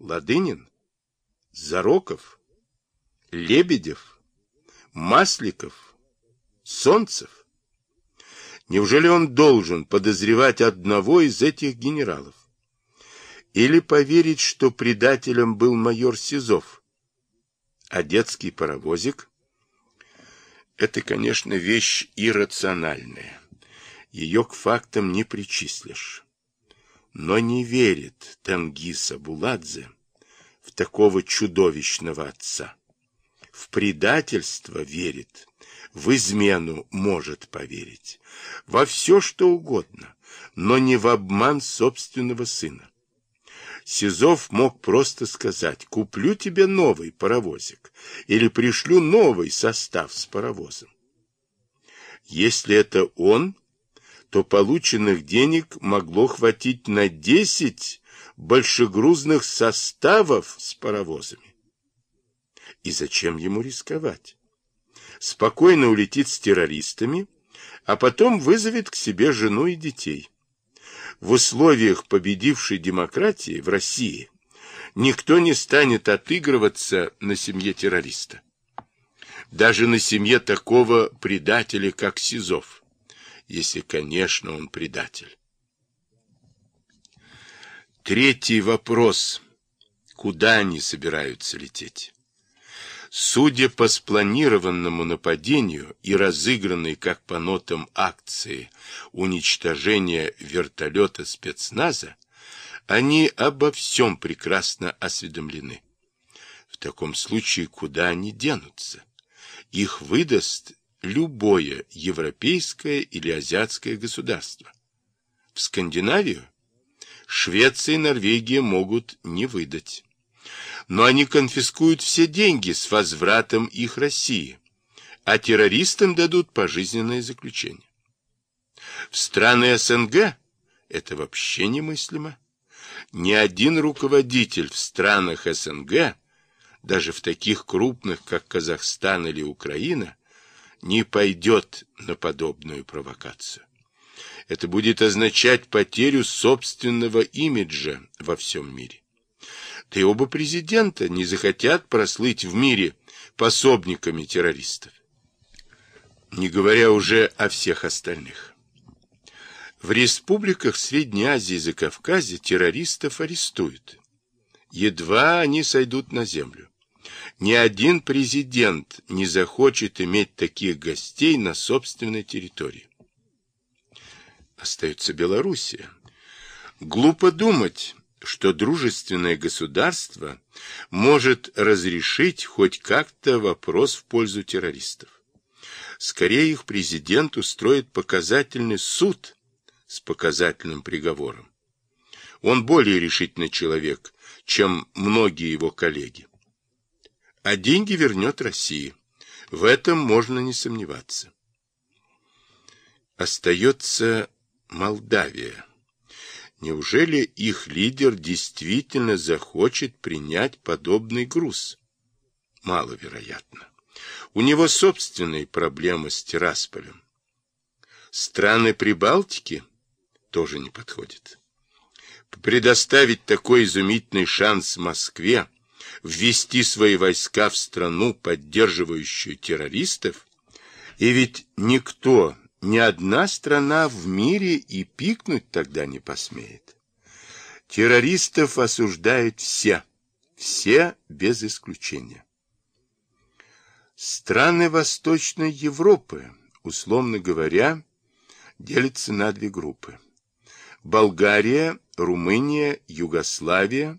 Ладынин? Зароков? Лебедев? Масликов? Солнцев? Неужели он должен подозревать одного из этих генералов? Или поверить, что предателем был майор Сизов? А детский паровозик? Это, конечно, вещь иррациональная. Ее к фактам не причислишь. Но не верит Тангиса Буладзе в такого чудовищного отца. В предательство верит, в измену может поверить, во все что угодно, но не в обман собственного сына. Сизов мог просто сказать, куплю тебе новый паровозик или пришлю новый состав с паровозом. Если это он, то полученных денег могло хватить на 10 большегрузных составов с паровозами. И зачем ему рисковать? Спокойно улетит с террористами, а потом вызовет к себе жену и детей в условиях победившей демократии в России никто не станет отыгрываться на семье террориста. Даже на семье такого предателя, как Сизов, если, конечно, он предатель. Третий вопрос. Куда они собираются лететь? Судя по спланированному нападению и разыгранной как по нотам акции уничтожения вертолета спецназа, они обо всем прекрасно осведомлены. В таком случае куда они денутся? Их выдаст любое европейское или азиатское государство. В Скандинавию Швеция и Норвегия могут не выдать но они конфискуют все деньги с возвратом их России, а террористам дадут пожизненное заключение. В страны СНГ это вообще немыслимо. Ни один руководитель в странах СНГ, даже в таких крупных, как Казахстан или Украина, не пойдет на подобную провокацию. Это будет означать потерю собственного имиджа во всем мире да и оба президента не захотят прослыть в мире пособниками террористов. Не говоря уже о всех остальных. В республиках Средней Азии и Закавказья террористов арестуют. Едва они сойдут на землю. Ни один президент не захочет иметь таких гостей на собственной территории. Остается Белоруссия. Глупо думать, что дружественное государство может разрешить хоть как-то вопрос в пользу террористов. Скорее их президент устроит показательный суд с показательным приговором. Он более решительный человек, чем многие его коллеги. А деньги вернет России. В этом можно не сомневаться. Остается Молдавия. Неужели их лидер действительно захочет принять подобный груз? Маловероятно. У него собственные проблемы с Тирасполем. Страны Прибалтики тоже не подходят. Предоставить такой изумительный шанс Москве ввести свои войска в страну, поддерживающую террористов, и ведь никто ни одна страна в мире и пикнуть тогда не посмеет. Террористов осуждают все, все без исключения. Страны Восточной Европы, условно говоря, делятся на две группы. Болгария, Румыния, Югославия,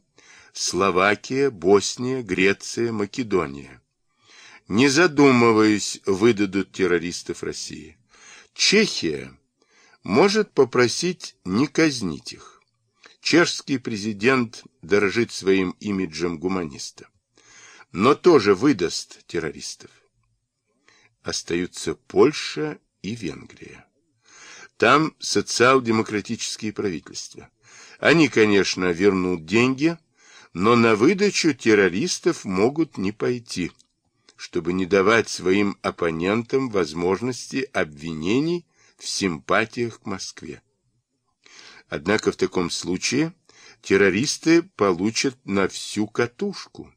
Словакия, Босния, Греция, Македония. Не задумываясь, выдадут террористов России. Чехия может попросить не казнить их. Чешский президент дорожит своим имиджем гуманиста, но тоже выдаст террористов. Остаются Польша и Венгрия. Там социал-демократические правительства. Они, конечно, вернут деньги, но на выдачу террористов могут не пойти чтобы не давать своим оппонентам возможности обвинений в симпатиях к Москве. Однако в таком случае террористы получат на всю катушку.